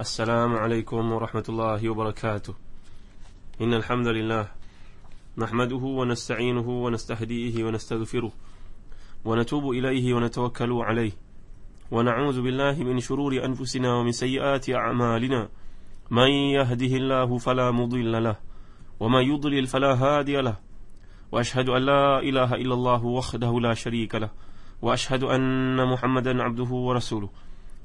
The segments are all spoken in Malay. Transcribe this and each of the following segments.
السلام عليكم ورحمة الله وبركاته. إن الحمد لله نحمده ونستعينه ونستهديه ونستغفره ونتوب إليه ونتوكل عليه ونعوذ بالله من شرور أنفسنا ومن سيئات أعمالنا. من يهده الله فلا مضل له ومن يضلل فلا هادي له وأشهد أن لا إله إلا الله وحده لا شريك له وأشهد أن محمدا عبده ورسوله.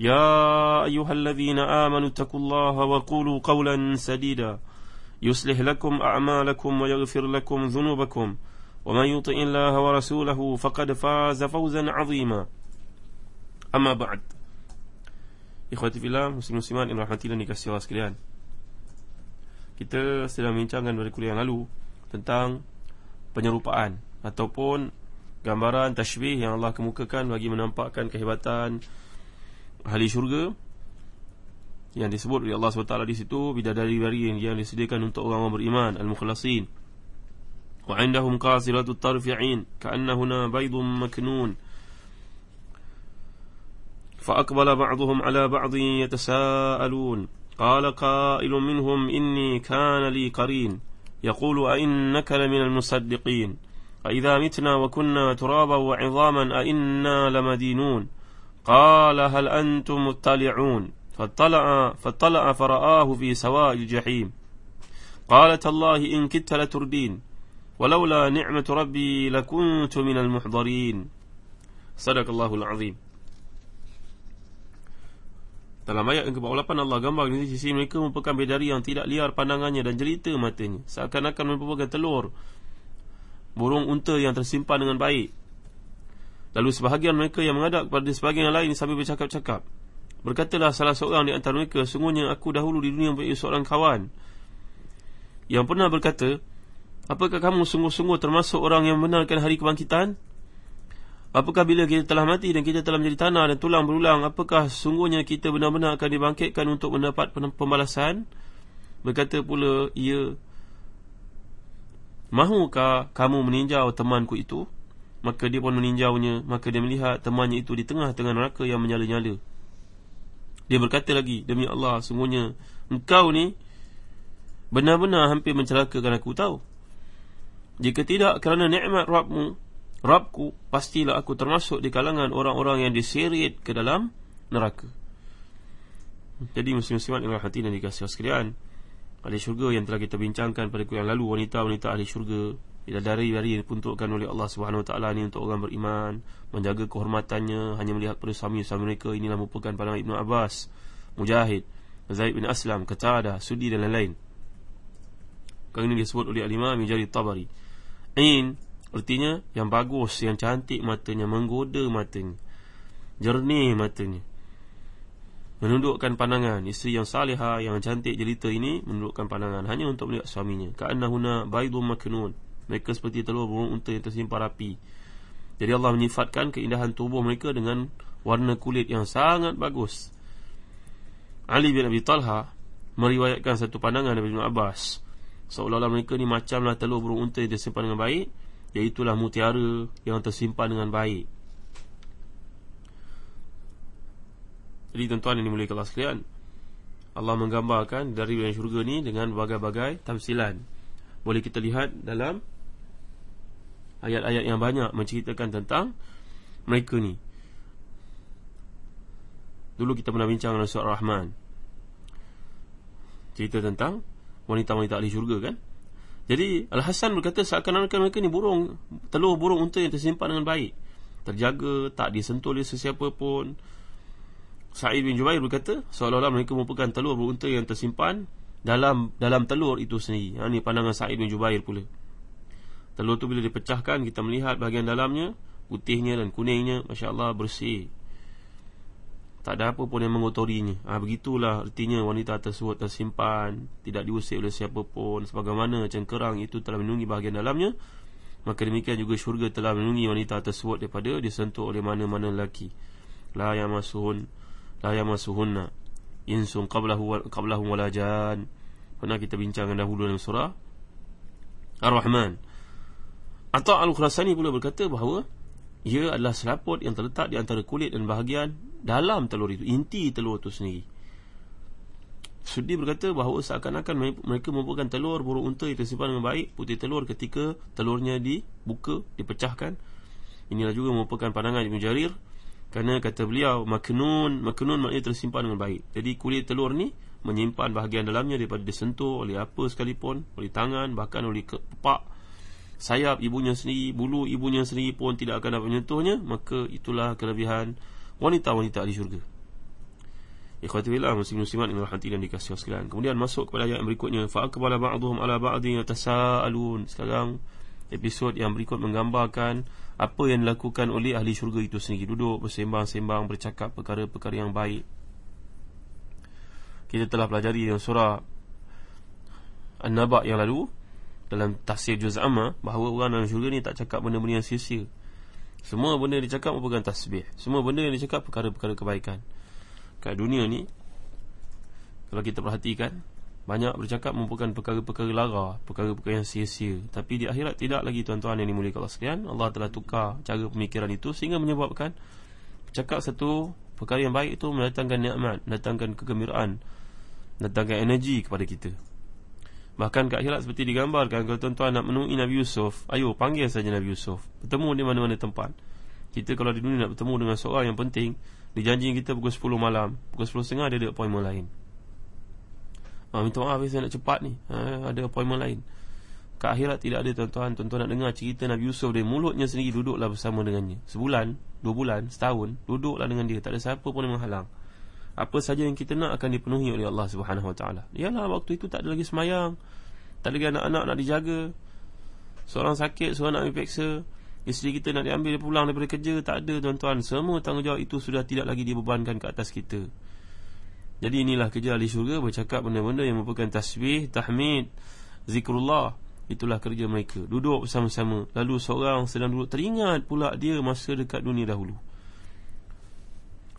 يا أيها الذين آمنوا اتقوا الله وقولوا قولا سديدا يصلح لكم أعمالكم ويغفر لكم ذنوبكم ومن يطع الله ورسوله فقد فاز فوزا عظيما أما بعد Ikhwati filah, muslim-muslimat yang rahmati dan dikasih Allah sekalian Kita sedang bincangkan pada kuliah yang lalu Tentang penyerupaan Ataupun gambaran tashbih yang Allah kemukakan Bagi menampakkan kehebatan ahli syurga yang disebut oleh Allah SWT di situ bidadari-bidadari yang, disediakan untuk orang-orang beriman al-mukhlasin wa indahum qasiratut tarfi'in ka'annahuna baydun maknun فأقبل بعضهم على بعض يتساءلون قال قائل منهم إني كان لي قرين يقول أئنك لمن المصدقين أئذا متنا وكنا ترابا وعظاما أئنا لمدينون قال هل أنتم مطلعون فاطلع, فاطلع فرآه في سواء الجحيم قالت الله إن كدت لتردين ولولا نعمة ربي لكنت من المحضرين صدق الله العظيم Dalam ayat yang ke-48 Allah gambar di sisi mereka merupakan bidari yang tidak liar pandangannya dan jelita matanya Seakan-akan merupakan telur Burung unta yang tersimpan dengan baik Lalu sebahagian mereka yang mengadap kepada sebahagian yang lain sambil bercakap-cakap Berkatalah salah seorang di antara mereka Sungguhnya aku dahulu di dunia mempunyai seorang kawan Yang pernah berkata Apakah kamu sungguh-sungguh termasuk orang yang membenarkan hari kebangkitan? Apakah bila kita telah mati dan kita telah menjadi tanah dan tulang berulang Apakah sungguhnya kita benar-benar akan dibangkitkan untuk mendapat pembalasan? Berkata pula ia Mahukah kamu meninjau temanku itu? Maka dia pun meninjaunya. Maka dia melihat temannya itu di tengah-tengah neraka yang menyala-nyala. Dia berkata lagi Demi Allah sungguhnya Engkau ni Benar-benar hampir mencelakakan aku tahu? Jika tidak kerana nikmat Rabmu Rabku Pastilah aku termasuk di kalangan orang-orang yang diseret ke dalam neraka. Jadi muslim-muslimat yang hati dan dikasih sekalian Ahli syurga yang telah kita bincangkan pada kuliah lalu Wanita-wanita ahli syurga dari yang dipuntukkan oleh Allah Subhanahu Wa Taala ni untuk orang beriman, menjaga kehormatannya, hanya melihat pada suami-suami mereka inilah merupakan pandangan Ibnu Abbas, Mujahid, Zaid bin Aslam, Qatada, Sudi dan lain-lain. Kali ini disebut oleh Al-Imam Tabari. Ain artinya yang bagus, yang cantik matanya, menggoda matanya. Jernih matanya. Menundukkan pandangan Isteri yang salihah Yang cantik jelita ini Menundukkan pandangan Hanya untuk melihat suaminya Ka'annahuna baidun maknun mereka seperti telur burung unta yang tersimpan rapi Jadi Allah menyifatkan keindahan tubuh mereka dengan warna kulit yang sangat bagus. Ali bin Abi Talha meriwayatkan satu pandangan dari Ibn Abbas. Seolah-olah mereka ni macamlah telur burung unta yang tersimpan dengan baik Iaitulah mutiara yang tersimpan dengan baik. Jadi tuan-tuan ini mulai kelas sekalian Allah menggambarkan dari syurga ni dengan berbagai-bagai tamsilan. Boleh kita lihat dalam ayat-ayat yang banyak menceritakan tentang mereka ni. Dulu kita pernah bincang dalam surah Rahman. Cerita tentang wanita-wanita ahli syurga kan? Jadi Al-Hasan berkata seakan-akan mereka ni burung telur burung unta yang tersimpan dengan baik. Terjaga, tak disentuh oleh sesiapa pun. Sa'id bin Jubair berkata seolah-olah mereka merupakan telur burung unta yang tersimpan dalam dalam telur itu sendiri. Ha, ini pandangan Sa'id bin Jubair pula. Telur tu bila dipecahkan kita melihat bahagian dalamnya Putihnya dan kuningnya Masya Allah bersih. Tak ada apa pun yang mengotorinya. Ha, Begitulah artinya wanita tersebut tersimpan Tidak diusik oleh siapa pun Sebagaimana cengkerang itu telah menunggi bahagian dalamnya Maka demikian juga syurga telah menunggi wanita tersebut Daripada disentuh oleh mana-mana lelaki. La yamasuhun La yamasuhunna Insun qablahu, qablahu walajan Pernah kita bincangkan dahulu dalam surah Ar-Rahman Atau Al-Khurasani pula berkata bahawa Ia adalah selaput yang terletak di antara kulit dan bahagian dalam telur itu inti telur itu sendiri. Sudi berkata bahawa seakan-akan mereka merupakan telur burung unta yang tersimpan dengan baik putih telur ketika telurnya dibuka dipecahkan. Inilah juga merupakan pandangan Ibn Jarir kerana kata beliau maknun maknun maknanya tersimpan dengan baik. Jadi kulit telur ni menyimpan bahagian dalamnya daripada disentuh oleh apa sekalipun oleh tangan bahkan oleh kepak sayap ibunya sendiri bulu ibunya sendiri pun tidak akan dapat menyentuhnya maka itulah kelebihan wanita-wanita ahli syurga. Ikhwati billah muslim-muslimat yang rahmati dan dikasihi sekalian. Kemudian masuk kepada ayat yang berikutnya fa aqbala ba'dhum ala ba'dhin yatasaalun. Sekarang episod yang berikut menggambarkan apa yang dilakukan oleh ahli syurga itu sendiri duduk bersembang-sembang bercakap perkara-perkara yang baik. Kita telah pelajari dalam surah An-Naba yang lalu dalam tafsir juz amma bahawa orang dalam syurga ni tak cakap benda-benda yang sia-sia. Semua benda yang dicakap merupakan tasbih. Semua benda yang dicakap perkara-perkara kebaikan. Kat dunia ni Kalau kita perhatikan Banyak bercakap merupakan perkara-perkara lara Perkara-perkara yang sia-sia. Tapi di akhirat tidak lagi tuan-tuan yang dimuliakan Allah sekalian. Allah telah tukar cara pemikiran itu Sehingga menyebabkan Bercakap satu perkara yang baik itu Mendatangkan nikmat Mendatangkan kegembiraan Mendatangkan energi kepada kita Bahkan kat akhirat seperti digambarkan Kalau tuan-tuan nak menemui Nabi Yusuf Ayo panggil saja Nabi Yusuf. Bertemu di mana-mana tempat. Kita kalau di dunia nak bertemu dengan seorang yang penting Dijanji kita pukul 10 malam. Pukul 10.30 dia ada appointment lain. Ha, Minta maaf saya nak cepat ni. Ha, Ada appointment lain. Kat akhirat tidak ada tuan-tuan. Tuan-tuan nak dengar cerita Nabi Yusuf Dari mulutnya sendiri duduklah bersama dengannya. Sebulan, dua bulan, setahun Duduklah dengan dia. Tak ada siapa pun yang menghalang apa saja yang kita nak akan dipenuhi oleh Allah Subhanahu Wa Taala. Yalah waktu itu tak ada lagi semayang. Tak ada lagi anak-anak nak dijaga. Seorang sakit, seorang nak dipeksa. Isteri kita nak diambil pulang daripada kerja, tak ada tuan-tuan. Semua tanggungjawab itu sudah tidak lagi dibebankan ke atas kita. Jadi inilah kerja ahli syurga bercakap benda-benda yang merupakan tasbih, tahmid, zikrullah. Itulah kerja mereka. Duduk bersama-sama. Lalu seorang sedang duduk teringat pula dia masa dekat dunia dahulu.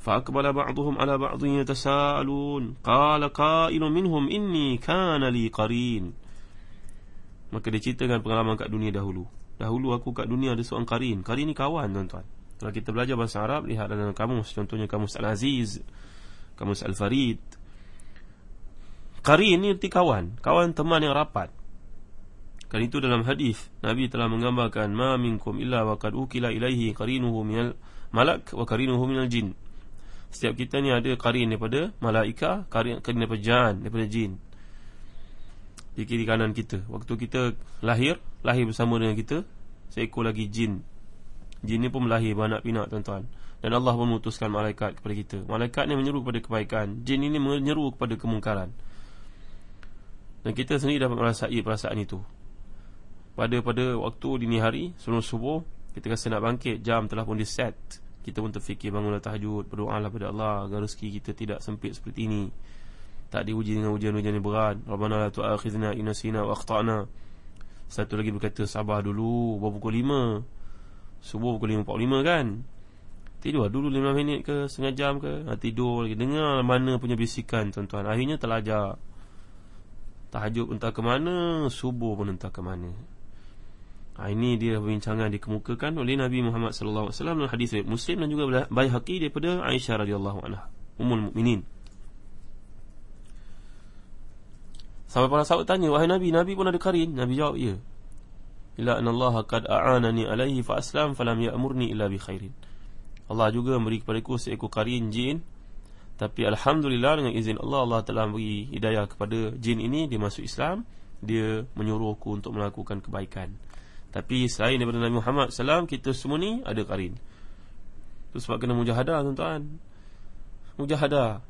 فأقبل بعضهم على بعض يتساءلون قال قائل منهم إني كان لي قرين Maka dia ceritakan pengalaman kat dunia dahulu Dahulu aku kat dunia ada seorang karin Karin ni kawan tuan-tuan Kalau kita belajar bahasa Arab Lihat dalam kamus Contohnya kamus Al-Aziz Kamus Al-Farid Karin ni arti kawan Kawan teman yang rapat Kan itu dalam hadis Nabi telah menggambarkan Ma minkum illa wa kad ukila ilaihi Karinuhu minal malak Wa karinuhu minal jin Setiap kita ni ada karin daripada malaika, karin, karin daripada jan, daripada jin. Di kiri kanan kita. Waktu kita lahir, lahir bersama dengan kita, seekor lagi jin. Jin ni pun melahir beranak pinak tuan-tuan. Dan Allah memutuskan malaikat kepada kita. Malaikat ni menyeru kepada kebaikan. Jin ini menyeru kepada kemungkaran. Dan kita sendiri dapat merasai perasaan itu. Pada pada waktu dini hari, sebelum subuh, kita rasa nak bangkit, jam telah pun diset. set kita pun terfikir bangunlah tahajud Berdoalah pada Allah Agar rezeki kita tidak sempit seperti ini. Tak diuji dengan ujian-ujian yang berat. Rabbana la tu'akhidna inasina wa akhtana. Satu lagi berkata sabar dulu Bawa pukul 5 Subuh pukul 5.45 kan? Tidur. Dulu 5 minit ke Setengah jam ke? Ha, Tidur lagi. Dengar mana punya bisikan tuan-tuan. Akhirnya terlajar Tahajud entah ke mana Subuh pun entah ke mana Ha, ini dia perbincangan dikemukakan oleh Nabi Muhammad sallallahu alaihi wasallam dalam hadis Muslim dan juga Baihaqi daripada Aisyah radhiyallahu anha, ummul mukminin. Sampai para sahabat tanya, "Wahai Nabi, Nabi pun ada karin?" Nabi jawab, "Ya." Ila anna Allah qad a'anani alaihi fa aslam falam ya'murni illa bi khairin. Allah juga memberi kepadaku seekor karin jin tapi Alhamdulillah dengan izin Allah Allah telah beri hidayah kepada jin ini Dia masuk Islam Dia menyuruhku untuk melakukan kebaikan tapi selain daripada Nabi Muhammad SAW Kita semua ni ada karin. Itu sebab kena mujahadah tuan-tuan. Mujahadah.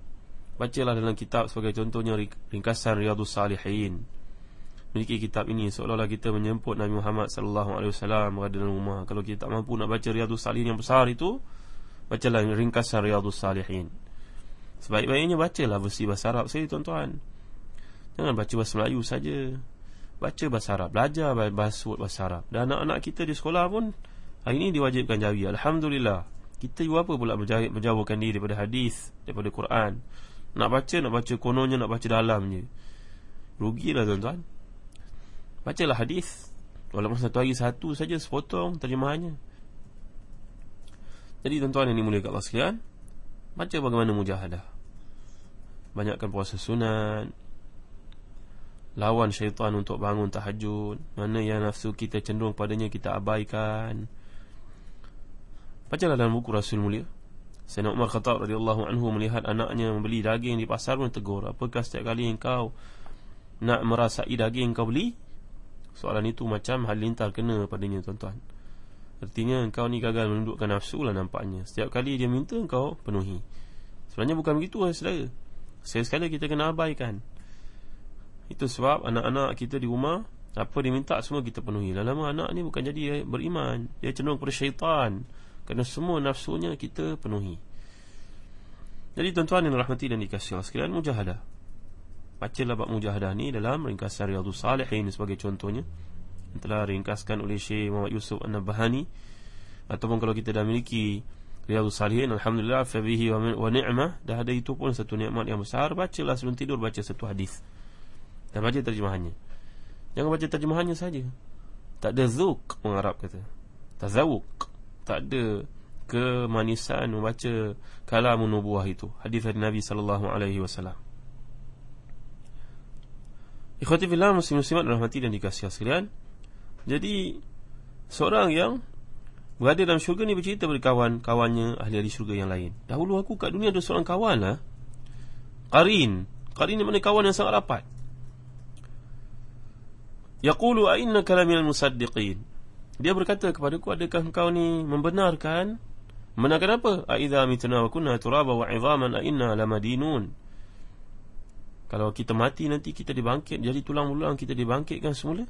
Bacalah dalam kitab sebagai contohnya Ringkasan Riyadus Salihin. Memiliki kitab ini Seolah-olah kita menyemput Nabi Muhammad SAW Berada dalam rumah. Kalau kita tak mampu nak baca Riyadus Salihin yang besar itu Bacalah ringkasan Riyadus Salihin. Sebaik-baiknya bacalah versi bahasa Arab saya tuan-tuan. Jangan baca bahasa Melayu saja. Baca bahasa Arab Belajar bahasa, bahasa Arab. Dan anak-anak kita di sekolah pun Hari ini diwajibkan jawi Alhamdulillah. Kita juga apa pula menjauhkan diri daripada hadis Daripada Quran. Nak baca, nak baca kononnya, nak baca dalamnya. Rugilah tuan-tuan. Bacalah hadis. Walaupun satu hari satu saja sepotong terjemahannya. Jadi tuan-tuan yang dimuliakan Allah sekalian Baca bagaimana mujahadah. Banyakkan puasa sunat Lawan syaitan untuk bangun tahajud. Mana yang nafsu kita cenderung padanya kita abaikan. Bacalah dalam buku Rasul Mulia. Sayyidina Umar Khattab radhiyallahu anhu melihat anaknya membeli daging di pasar pun tegur Apakah setiap kali engkau nak merasai daging engkau beli? Soalan itu macam halilintar kena padanya tuan-tuan. Artinya engkau ni gagal menundukkan nafsu lah nampaknya. Setiap kali dia minta engkau penuhi. Sebenarnya bukan begitu saudara. Sekali-sekala kita kena abaikan Itu sebab anak-anak kita di rumah Apa dia minta semua kita penuhi. Lama-lama anak ni bukan jadi beriman. Dia cenderung kepada syaitan. Kerana semua nafsunya kita penuhi. Jadi tuan-tuan yang rahmati dan dikasih Allah sekalian Mujahadah. Bacalah bab mujahadah ni dalam ringkasan Riyadhus Salihin sebagai contohnya. Yang telah ringkaskan oleh Syekh Muhammad Yusuf An-Nabahani ataupun kalau kita dah miliki Riyadhus Salihin alhamdulillah fa bihi wa ni'mah. Dah ada itu pun satu nikmat yang besar. Bacalah sebelum tidur baca satu hadis dan baca terjemahannya jangan baca terjemahannya saja tak ada zuk Arab kata tazawuk tak ada kemanisan membaca kalamun nubuah itu hadis dari Nabi sallallahu alaihi wasallam Ikhwati fillah muslim-muslimat rahmati dan dikasihi sekalian. Jadi seorang yang berada dalam syurga ni bercerita kepada kawan-kawannya ahli-ahli syurga yang lain. Dahulu aku kat dunia ada seorang kawan lah. Qarin. Qarin ni mana kawan yang sangat rapat. Yaqulu a innaka laminal musaddiqin. Dia berkata kepada aku adakah engkau ni membenarkan? Membenarkan apa? A idza mitna wa kunna turaba wa 'idhaman a inna. Kalau kita mati nanti kita dibangkit Jadi tulang belulang kita dibangkitkan semula.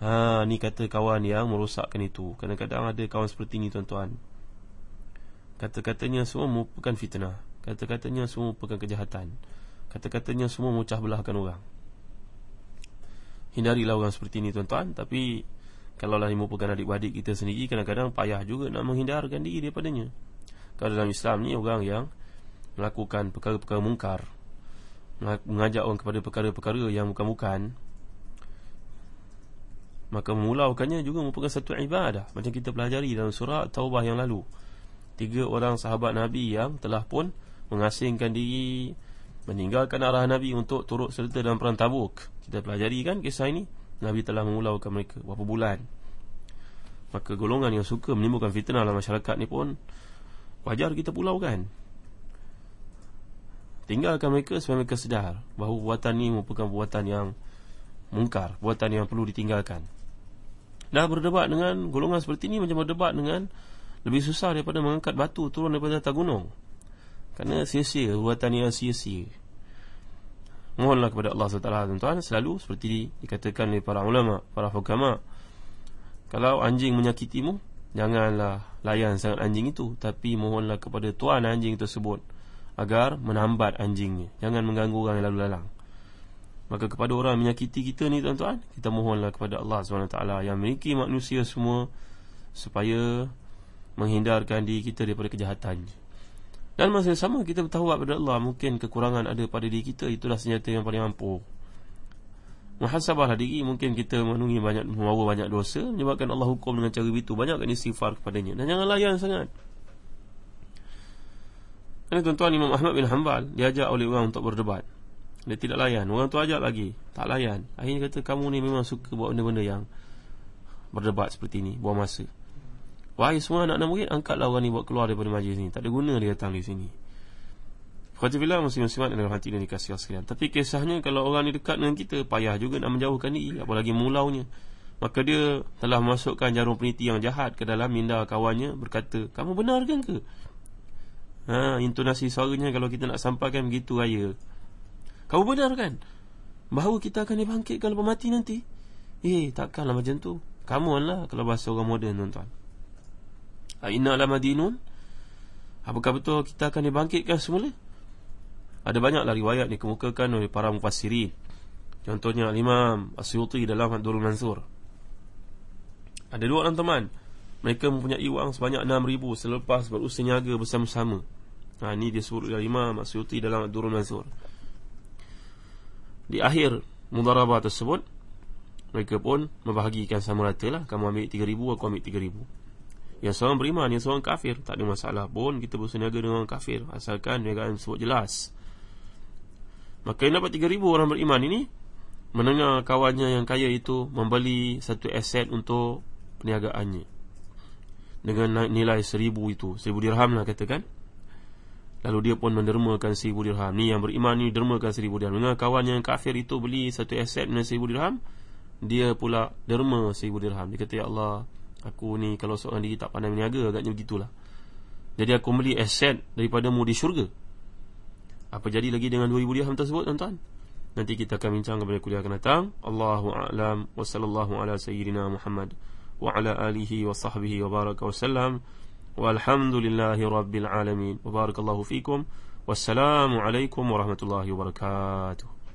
Ha, ni kata kawan yang merosakkan itu. Kadang-kadang ada kawan seperti ni tuan-tuan. Kata-katanya semua merupakan fitnah. Kata-katanya semua merupakan kejahatan. Kata-katanya semua memecah belahkan orang Hindarilah orang seperti ni tuan-tuan. Tapi Kalau lah merupakan adik-adik kita sendiri Kadang-kadang payah juga nak menghindarkan diri daripadanya. Kalau dalam Islam ni orang yang Melakukan perkara-perkara mungkar mengajak orang kepada perkara-perkara yang bukan-bukan maka memulaukannya juga merupakan satu ibadah. Macam kita pelajari dalam surah taubah yang lalu. Tiga orang sahabat nabi yang telah pun mengasingkan diri meninggalkan arah nabi untuk turut serta dalam perang tabuk. Kita pelajari kan kisah ini? Nabi telah memulaukan mereka berapa bulan. Maka golongan yang suka menimbulkan fitnah dalam masyarakat ni pun wajar kita pulaukan Tinggalkan mereka supaya mereka sedar Bahawa perbuatan ini merupakan perbuatan yang Mungkar, perbuatan yang perlu ditinggalkan. Dah berdebat dengan golongan seperti ini Macam berdebat dengan Lebih susah daripada mengangkat batu turun daripada atas gunung Kerana sia-sia perbuatan yang sia-sia. Mohonlah kepada Allah SWT tuan-tuan Selalu seperti dikatakan oleh para ulama Para hukama Kalau anjing menyakitimu Janganlah layan sangat anjing itu Tapi mohonlah kepada tuan anjing tersebut agar menambat anjingnya. Jangan mengganggu orang yang lalu lalang. Maka kepada orang menyakiti kita ni tuan-tuan kita mohonlah kepada Allah SWT yang memiliki manusia semua supaya menghindarkan diri kita daripada kejahatan dan masa yang sama kita bertawabat kepada Allah mungkin kekurangan ada pada diri kita itulah senjata yang paling ampuh muhasabahlah diri mungkin kita menunggu banyak membawa banyak dosa menyebabkan Allah hukum dengan cara itu banyakkan istighfar kepadanya. Dan jangan layan sangat. Kerana tuan-tuan Imam Ahmad bin Hanbal Diajak oleh orang untuk berdebat. Dia tidak layan. Orang tu ajak lagi Tak layan. Akhirnya kata kamu ni memang suka buat benda-benda yang Berdebat seperti ini Buang masa Wahai semua anak-anak murid Angkatlah orang ni buat keluar daripada majlis ni. Tak ada guna dia datang di sini. Khawatirlah muslim-muslimat dalam hati dan dikasih sekalian. Tapi kisahnya kalau orang ni dekat dengan kita Payah juga nak menjauhkan diri Apalagi mulaunya. Maka dia telah memasukkan jarum peniti yang jahat Ke dalam minda kawannya Berkata Kamu benar kan ke? ha, Intonasi suaranya kalau kita nak sampaikan begitu raya. Kau benar kan? Bahawa kita akan dibangkitkan lepas mati nanti? Eh takkanlah macam tu. Kamu lah kalau bahasa orang moden tuan-tuan Inna ala madinun Apakah betul kita akan dibangkitkan semula? Ada banyaklah riwayat dikemukakan oleh para mufassirin. Contohnya Imam Asyuti dalam Abdul Mansur. Ada dua orang teman. Mereka mempunyai wang sebanyak 6,000 selepas berusaha niaga bersama-sama. Ha, ini dia oleh Imam Asyuti dalam Abdul Mansur. Di akhir mudarabah tersebut, mereka pun membahagikan sama rata lah. Kamu ambil 3,000, aku ambil 3,000. Yang seorang beriman, yang seorang kafir Tak ada masalah. Pun kita berseniaga dengan orang kafir Asalkan niagaan sebut jelas. Maka yang dapat 3,000 orang beriman ini Mendengar kawannya yang kaya itu Membeli satu aset untuk perniagaannya. Dengan nilai 1,000 itu 1,000 dirham lah katakan. Lalu dia pun mendermakan 1,000 dirham. Ni yang beriman ni dermakan 1,000 dirham. Dengan kawan yang kafir itu beli satu aset dengan 1,000 dirham Dia pula derma 1,000 dirham. Dia kata ya Allah Aku ni kalau seorang diri tak pandai berniaga Agaknya begitulah. Jadi aku beli aset daripada mu di syurga. Apa jadi lagi dengan 2000 dirham tersebut tuan-tuan? Nanti kita akan bincang kepada kuliah akan datang. Allahu a'lam. Wa sallallahu ala sayyidina Muhammad wa ala alihi wa sahbihi wa baraka wa sallam. Walhamdulillahi rabbil alamin. Wa barakallahu fikum. Wassalamu alaikum warahmatullahi wabarakatuh